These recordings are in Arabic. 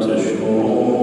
تشكرون.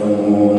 يعلمون